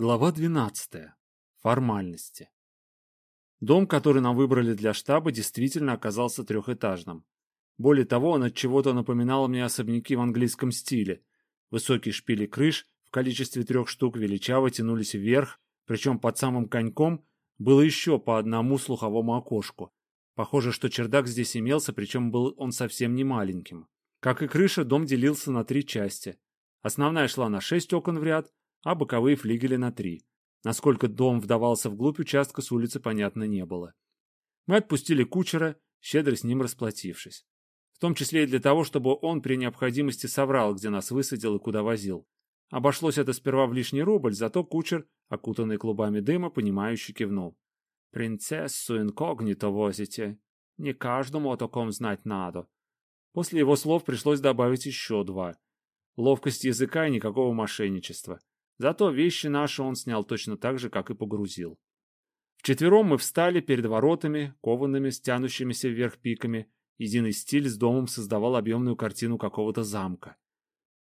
Глава 12. Формальности. Дом, который нам выбрали для штаба, действительно оказался трехэтажным. Более того, он от чего-то напоминал мне особняки в английском стиле. Высокие шпили крыш в количестве трех штук величаво тянулись вверх, причем под самым коньком было еще по одному слуховому окошку. Похоже, что чердак здесь имелся, причем был он совсем не маленьким. Как и крыша, дом делился на три части. Основная шла на шесть окон в ряд, а боковые флигели на три. Насколько дом вдавался вглубь участка, с улицы понятно не было. Мы отпустили кучера, щедро с ним расплатившись. В том числе и для того, чтобы он при необходимости соврал, где нас высадил и куда возил. Обошлось это сперва в лишний рубль, зато кучер, окутанный клубами дыма, понимающе кивнул. «Принцессу инкогнито возите. Не каждому о таком знать надо». После его слов пришлось добавить еще два. Ловкость языка и никакого мошенничества. Зато вещи наши он снял точно так же, как и погрузил. Вчетвером мы встали перед воротами, коваными, стянущимися вверх пиками. Единый стиль с домом создавал объемную картину какого-то замка.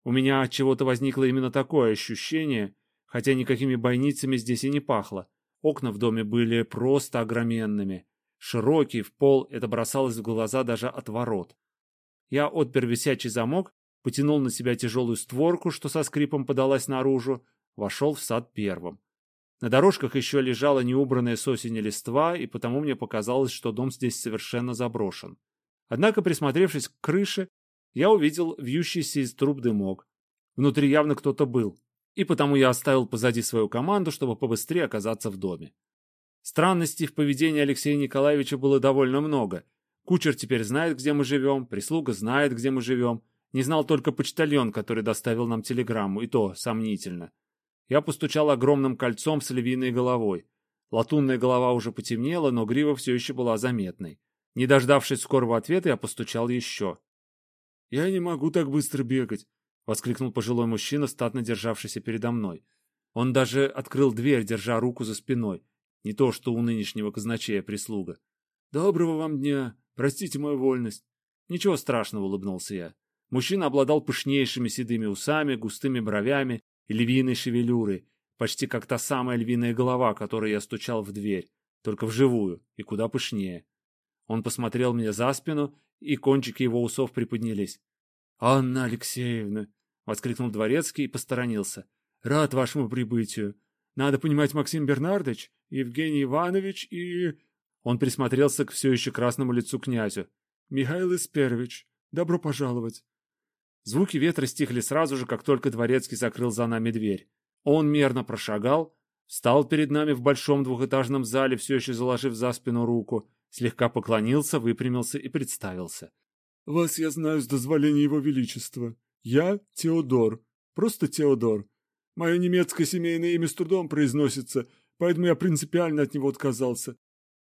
У меня от чего-то возникло именно такое ощущение, хотя никакими бойницами здесь и не пахло. Окна в доме были просто огроменными. Широкий, в пол, это бросалось в глаза даже от ворот. Я отпер висячий замок, потянул на себя тяжелую створку, что со скрипом подалась наружу, вошел в сад первым. На дорожках еще лежала неубранная с осени листва, и потому мне показалось, что дом здесь совершенно заброшен. Однако, присмотревшись к крыше, я увидел вьющийся из труб дымок. Внутри явно кто-то был, и потому я оставил позади свою команду, чтобы побыстрее оказаться в доме. Странностей в поведении Алексея Николаевича было довольно много. Кучер теперь знает, где мы живем, прислуга знает, где мы живем. Не знал только почтальон, который доставил нам телеграмму, и то сомнительно. Я постучал огромным кольцом с львиной головой. Латунная голова уже потемнела, но грива все еще была заметной. Не дождавшись скорого ответа, я постучал еще. «Я не могу так быстро бегать», — воскликнул пожилой мужчина, статно державшийся передо мной. Он даже открыл дверь, держа руку за спиной. Не то, что у нынешнего казначея прислуга. «Доброго вам дня! Простите мою вольность!» «Ничего страшного», — улыбнулся я. Мужчина обладал пышнейшими седыми усами, густыми бровями и львиной шевелюрой, почти как та самая львиная голова, которой я стучал в дверь, только вживую и куда пышнее. Он посмотрел мне за спину, и кончики его усов приподнялись. «Анна Алексеевна!» — воскликнул дворецкий и посторонился. «Рад вашему прибытию. Надо понимать, Максим Бернардович, Евгений Иванович и...» Он присмотрелся к все еще красному лицу князю. «Михаил Исперович, добро пожаловать!» Звуки ветра стихли сразу же, как только дворецкий закрыл за нами дверь. Он мерно прошагал, встал перед нами в большом двухэтажном зале, все еще заложив за спину руку, слегка поклонился, выпрямился и представился. «Вас я знаю с дозволения его величества. Я Теодор, просто Теодор. Мое немецкое семейное имя с трудом произносится, поэтому я принципиально от него отказался.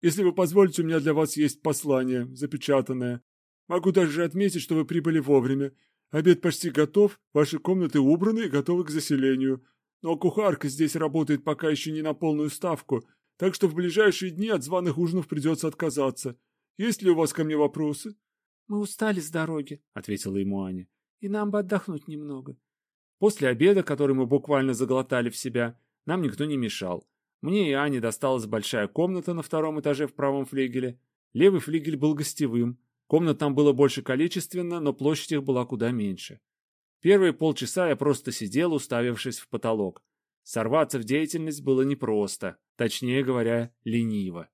Если вы позволите, у меня для вас есть послание, запечатанное. Могу даже отметить, что вы прибыли вовремя. Обед почти готов, ваши комнаты убраны и готовы к заселению. Но кухарка здесь работает пока еще не на полную ставку, так что в ближайшие дни от званых ужинов придется отказаться. Есть ли у вас ко мне вопросы?» «Мы устали с дороги», — ответила ему Аня. «И нам бы отдохнуть немного». После обеда, который мы буквально заглотали в себя, нам никто не мешал. Мне и Ане досталась большая комната на втором этаже в правом флигеле. Левый флигель был гостевым, Комнат там было больше количественно, но площадь их была куда меньше. Первые полчаса я просто сидел, уставившись в потолок. Сорваться в деятельность было непросто, точнее говоря, лениво.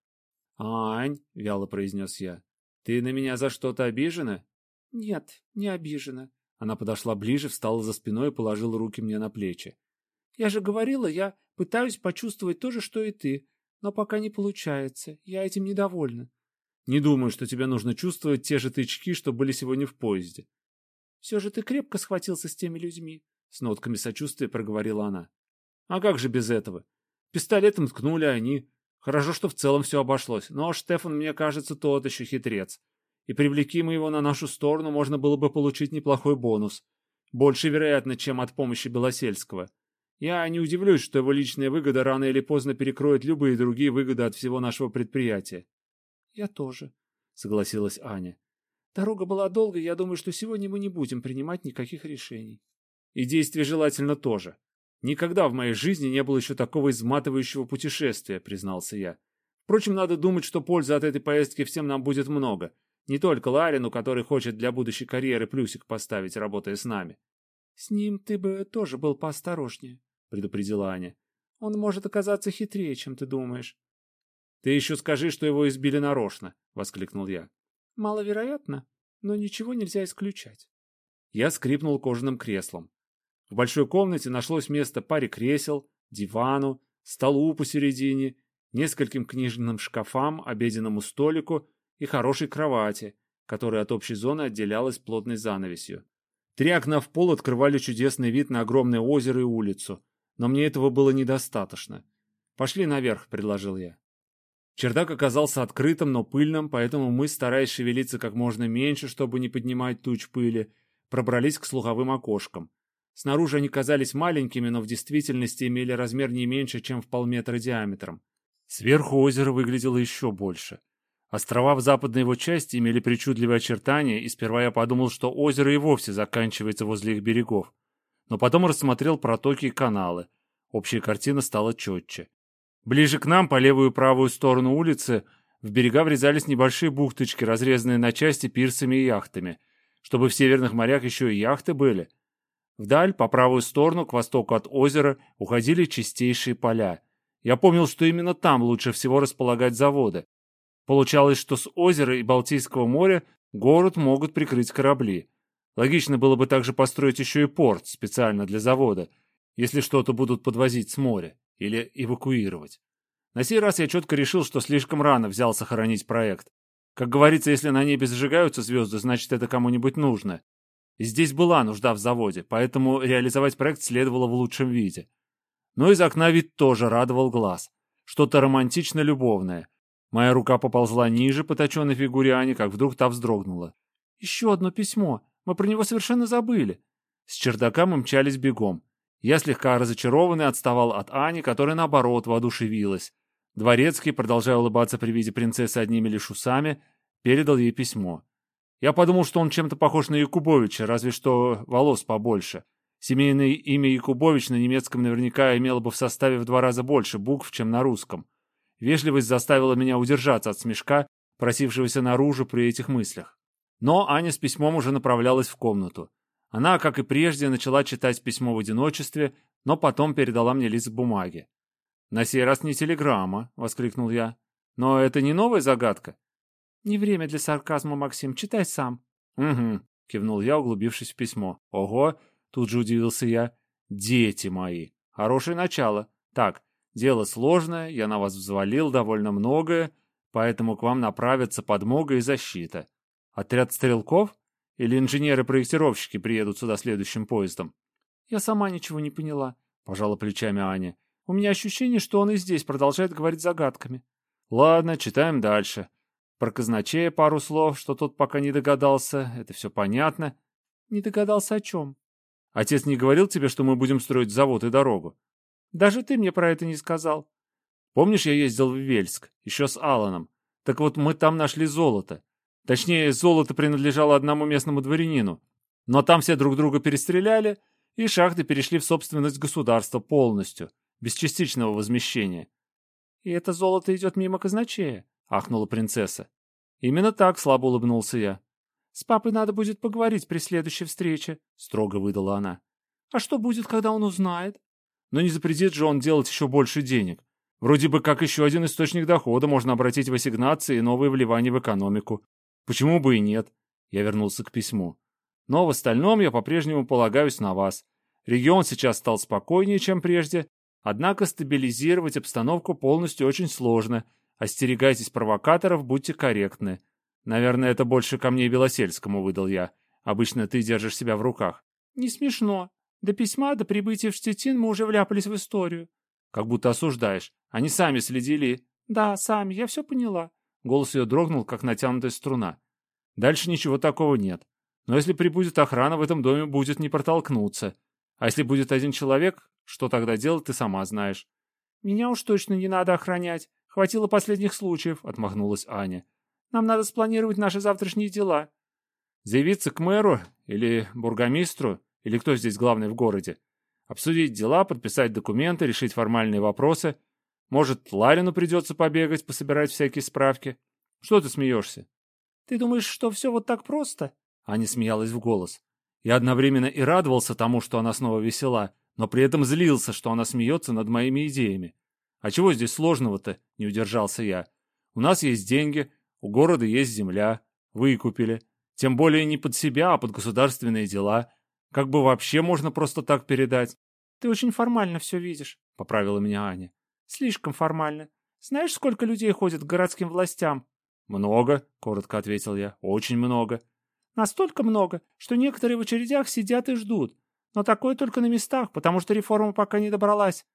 «Ань», — вяло произнес я, — «ты на меня за что-то обижена?» «Нет, не обижена». Она подошла ближе, встала за спиной и положила руки мне на плечи. «Я же говорила, я пытаюсь почувствовать то же, что и ты, но пока не получается, я этим недовольна. Не думаю, что тебе нужно чувствовать те же тычки, что были сегодня в поезде. Все же ты крепко схватился с теми людьми, — с нотками сочувствия проговорила она. А как же без этого? Пистолетом ткнули они. Хорошо, что в целом все обошлось, но Штефан, мне кажется, тот еще хитрец. И привлеки мы его на нашу сторону, можно было бы получить неплохой бонус. Больше вероятно, чем от помощи Белосельского. Я не удивлюсь, что его личная выгода рано или поздно перекроет любые другие выгоды от всего нашего предприятия. «Я тоже», — согласилась Аня. «Дорога была долгой, я думаю, что сегодня мы не будем принимать никаких решений». «И действий желательно тоже. Никогда в моей жизни не было еще такого изматывающего путешествия, признался я. Впрочем, надо думать, что пользы от этой поездки всем нам будет много. Не только Ларину, который хочет для будущей карьеры плюсик поставить, работая с нами. — С ним ты бы тоже был поосторожнее, — предупредила Аня. — Он может оказаться хитрее, чем ты думаешь. — Ты еще скажи, что его избили нарочно, — воскликнул я. — Маловероятно, но ничего нельзя исключать. Я скрипнул кожаным креслом. В большой комнате нашлось место паре кресел, дивану, столу посередине, нескольким книжным шкафам, обеденному столику и хорошей кровати, которая от общей зоны отделялась плотной занавесью. Три окна в пол открывали чудесный вид на огромное озеро и улицу, но мне этого было недостаточно. «Пошли наверх», — предложил я. Чердак оказался открытым, но пыльным, поэтому мы, стараясь шевелиться как можно меньше, чтобы не поднимать туч пыли, пробрались к слуховым окошкам. Снаружи они казались маленькими, но в действительности имели размер не меньше, чем в полметра диаметром. Сверху озеро выглядело еще больше. Острова в западной его части имели причудливые очертания, и сперва я подумал, что озеро и вовсе заканчивается возле их берегов. Но потом рассмотрел протоки и каналы. Общая картина стала четче. Ближе к нам, по левую и правую сторону улицы, в берега врезались небольшие бухточки, разрезанные на части пирсами и яхтами. Чтобы в северных морях еще и яхты были — Вдаль, по правую сторону, к востоку от озера, уходили чистейшие поля. Я помнил, что именно там лучше всего располагать заводы. Получалось, что с озера и Балтийского моря город могут прикрыть корабли. Логично было бы также построить еще и порт специально для завода, если что-то будут подвозить с моря или эвакуировать. На сей раз я четко решил, что слишком рано взялся хоронить проект. Как говорится, если на небе зажигаются звезды, значит это кому-нибудь нужно. Здесь была нужда в заводе, поэтому реализовать проект следовало в лучшем виде. Но из окна вид тоже радовал глаз. Что-то романтично-любовное. Моя рука поползла ниже по точенной фигуре Ани, как вдруг та вздрогнула. «Еще одно письмо. Мы про него совершенно забыли». С чердака мы мчались бегом. Я слегка разочарованный отставал от Ани, которая, наоборот, воодушевилась. Дворецкий, продолжая улыбаться при виде принцессы одними лишь усами, передал ей письмо. Я подумал, что он чем-то похож на Якубовича, разве что волос побольше. Семейное имя Якубович на немецком наверняка имело бы в составе в два раза больше букв, чем на русском. Вежливость заставила меня удержаться от смешка, просившегося наружу при этих мыслях. Но Аня с письмом уже направлялась в комнату. Она, как и прежде, начала читать письмо в одиночестве, но потом передала мне лист бумаги. «На сей раз не телеграмма», — воскликнул я. «Но это не новая загадка?» «Не время для сарказма, Максим, читай сам». «Угу», — кивнул я, углубившись в письмо. «Ого!» — тут же удивился я. «Дети мои! Хорошее начало. Так, дело сложное, я на вас взвалил довольно многое, поэтому к вам направятся подмога и защита. Отряд стрелков? Или инженеры-проектировщики приедут сюда следующим поездом?» «Я сама ничего не поняла», — пожала плечами Аня. «У меня ощущение, что он и здесь продолжает говорить загадками». «Ладно, читаем дальше». Про казначея пару слов, что тот пока не догадался. Это все понятно. Не догадался о чем? Отец не говорил тебе, что мы будем строить завод и дорогу? Даже ты мне про это не сказал. Помнишь, я ездил в Вельск, еще с Аланом? Так вот, мы там нашли золото. Точнее, золото принадлежало одному местному дворянину. Но там все друг друга перестреляли, и шахты перешли в собственность государства полностью, без частичного возмещения. И это золото идет мимо казначея ахнула принцесса. Именно так слабо улыбнулся я. С папой надо будет поговорить при следующей встрече, строго выдала она. А что будет, когда он узнает? Но не запретит же он делать еще больше денег. Вроде бы как еще один источник дохода можно обратить в ассигнации и новые вливания в экономику. Почему бы и нет? Я вернулся к письму. Но в остальном я по-прежнему полагаюсь на вас. Регион сейчас стал спокойнее, чем прежде, однако стабилизировать обстановку полностью очень сложно, Остерегайтесь провокаторов, будьте корректны. Наверное, это больше ко мне Белосельскому выдал я. Обычно ты держишь себя в руках. Не смешно. До письма, до прибытия в Штетин мы уже вляпались в историю. Как будто осуждаешь. Они сами следили. Да, сами, я все поняла. Голос ее дрогнул, как натянутая струна. Дальше ничего такого нет. Но если прибудет охрана, в этом доме будет не протолкнуться. А если будет один человек, что тогда делать, ты сама знаешь. Меня уж точно не надо охранять. Хватило последних случаев, — отмахнулась Аня. Нам надо спланировать наши завтрашние дела. Заявиться к мэру или бургомистру, или кто здесь главный в городе? Обсудить дела, подписать документы, решить формальные вопросы. Может, Ларину придется побегать, пособирать всякие справки. Что ты смеешься? Ты думаешь, что все вот так просто? Аня смеялась в голос. Я одновременно и радовался тому, что она снова весела, но при этом злился, что она смеется над моими идеями. А чего здесь сложного-то, не удержался я. У нас есть деньги, у города есть земля, выкупили. Тем более не под себя, а под государственные дела. Как бы вообще можно просто так передать? Ты очень формально все видишь, поправила меня Аня. Слишком формально. Знаешь, сколько людей ходит к городским властям? Много, коротко ответил я. Очень много. Настолько много, что некоторые в очередях сидят и ждут. Но такое только на местах, потому что реформа пока не добралась.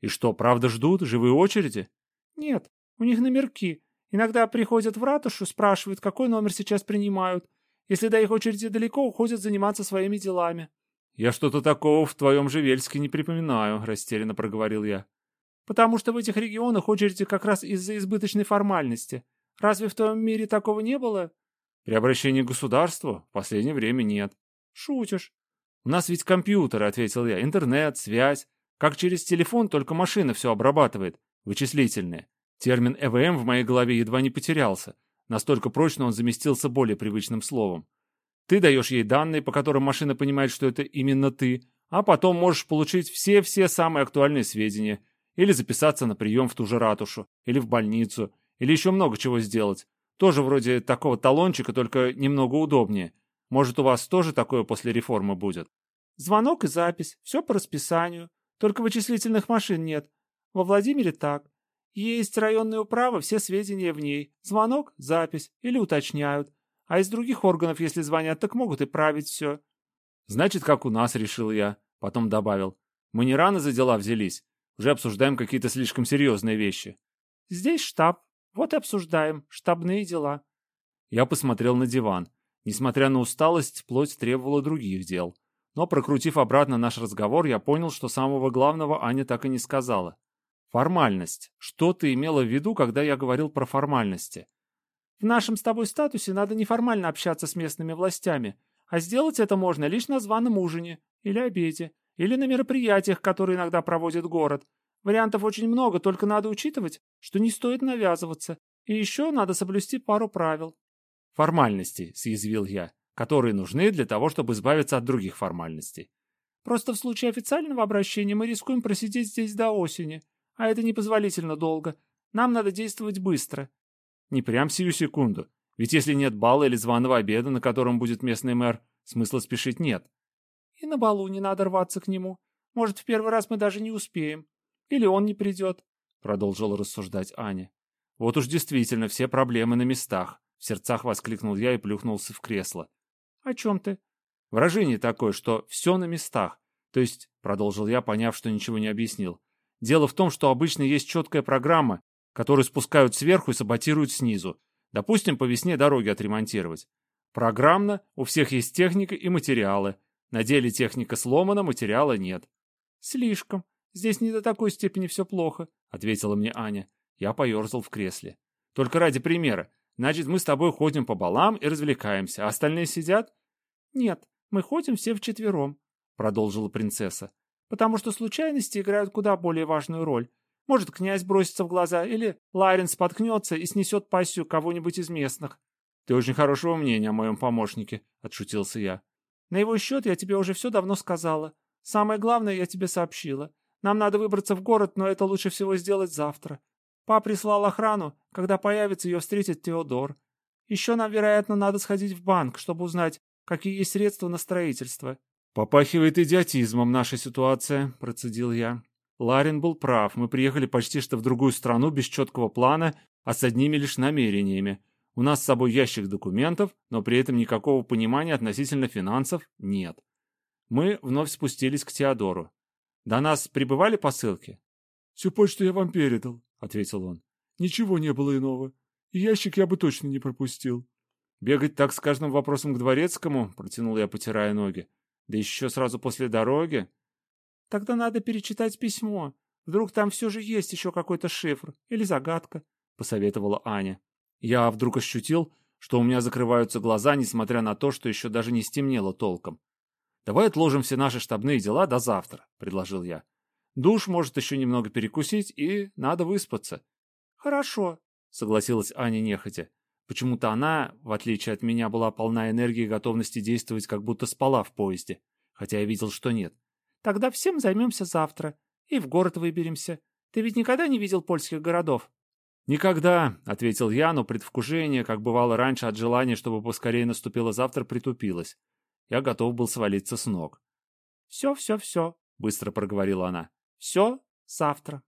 И что, правда ждут? Живые очереди? Нет, у них номерки. Иногда приходят в ратушу, спрашивают, какой номер сейчас принимают. Если до их очереди далеко, уходят заниматься своими делами. «Я что-то такого в твоем же Вельске не припоминаю», — растерянно проговорил я. «Потому что в этих регионах очереди как раз из-за избыточной формальности. Разве в твоем мире такого не было?» «При обращении к государству в последнее время нет». «Шутишь». «У нас ведь компьютеры», — ответил я, — «интернет, связь. Как через телефон, только машина все обрабатывает. Вычислительные. Термин «ЭВМ» в моей голове едва не потерялся. Настолько прочно он заместился более привычным словом. Ты даешь ей данные, по которым машина понимает, что это именно ты, а потом можешь получить все-все самые актуальные сведения, или записаться на прием в ту же ратушу, или в больницу, или еще много чего сделать. Тоже вроде такого талончика, только немного удобнее. Может, у вас тоже такое после реформы будет? Звонок и запись, все по расписанию. Только вычислительных машин нет. Во Владимире так. Есть районная управа, все сведения в ней. Звонок, запись или уточняют. А из других органов, если звонят, так могут и править все. Значит, как у нас, решил я. Потом добавил. Мы не рано за дела взялись. Уже обсуждаем какие-то слишком серьезные вещи. Здесь штаб. Вот и обсуждаем. Штабные дела. Я посмотрел на диван. Несмотря на усталость, плоть требовала других дел. Но, прокрутив обратно наш разговор, я понял, что самого главного Аня так и не сказала. Формальность. Что ты имела в виду, когда я говорил про формальности? В нашем с тобой статусе надо неформально общаться с местными властями, а сделать это можно лишь на званом ужине или обеде, или на мероприятиях, которые иногда проводит город. Вариантов очень много, только надо учитывать, что не стоит навязываться, и еще надо соблюсти пару правил. Формальности, съязвил я, которые нужны для того, чтобы избавиться от других формальностей. Просто в случае официального обращения мы рискуем просидеть здесь до осени, а это непозволительно долго. Нам надо действовать быстро. Не прям сию секунду. Ведь если нет бала или званого обеда, на котором будет местный мэр, смысла спешить нет. И на балу не надо рваться к нему. Может, в первый раз мы даже не успеем. Или он не придет, — продолжила рассуждать Аня. Вот уж действительно все проблемы на местах. В сердцах воскликнул я и плюхнулся в кресло. О чем ты? Выражение такое, что все на местах. То есть, продолжил я, поняв, что ничего не объяснил, Дело в том, что обычно есть четкая программа, которую спускают сверху и саботируют снизу. Допустим, по весне дороги отремонтировать. Программно у всех есть техника и материалы. На деле техника сломана, материала нет. «Слишком. Здесь не до такой степени все плохо», — ответила мне Аня. Я поерзал в кресле. «Только ради примера. Значит, мы с тобой ходим по балам и развлекаемся, а остальные сидят?» «Нет, мы ходим все вчетвером», — продолжила принцесса потому что случайности играют куда более важную роль. Может, князь бросится в глаза, или Ларин споткнется и снесет пассию кого-нибудь из местных. — Ты очень хорошего мнения о моем помощнике, — отшутился я. — На его счет я тебе уже все давно сказала. Самое главное я тебе сообщила. Нам надо выбраться в город, но это лучше всего сделать завтра. Па прислал охрану, когда появится, ее встретит Теодор. Еще нам, вероятно, надо сходить в банк, чтобы узнать, какие есть средства на строительство. «Попахивает идиотизмом наша ситуация», — процедил я. Ларин был прав, мы приехали почти что в другую страну без четкого плана, а с одними лишь намерениями. У нас с собой ящик документов, но при этом никакого понимания относительно финансов нет. Мы вновь спустились к Теодору. До нас прибывали посылки? «Всю почту я вам передал», — ответил он. «Ничего не было иного. И ящик я бы точно не пропустил». «Бегать так с каждым вопросом к дворецкому?» — протянул я, потирая ноги. Да еще сразу после дороги. Тогда надо перечитать письмо. Вдруг там все же есть еще какой-то шифр или загадка, — посоветовала Аня. Я вдруг ощутил, что у меня закрываются глаза, несмотря на то, что еще даже не стемнело толком. «Давай отложим все наши штабные дела до завтра», — предложил я. «Душ может еще немного перекусить, и надо выспаться». «Хорошо», — согласилась Аня нехотя. Почему-то она, в отличие от меня, была полна энергии и готовности действовать, как будто спала в поезде, хотя я видел, что нет. «Тогда всем займемся завтра и в город выберемся. Ты ведь никогда не видел польских городов?» «Никогда», — ответил я, но предвкушение, как бывало раньше от желания, чтобы поскорее наступило завтра, притупилось. Я готов был свалиться с ног. «Все, все, все», — быстро проговорила она. «Все завтра».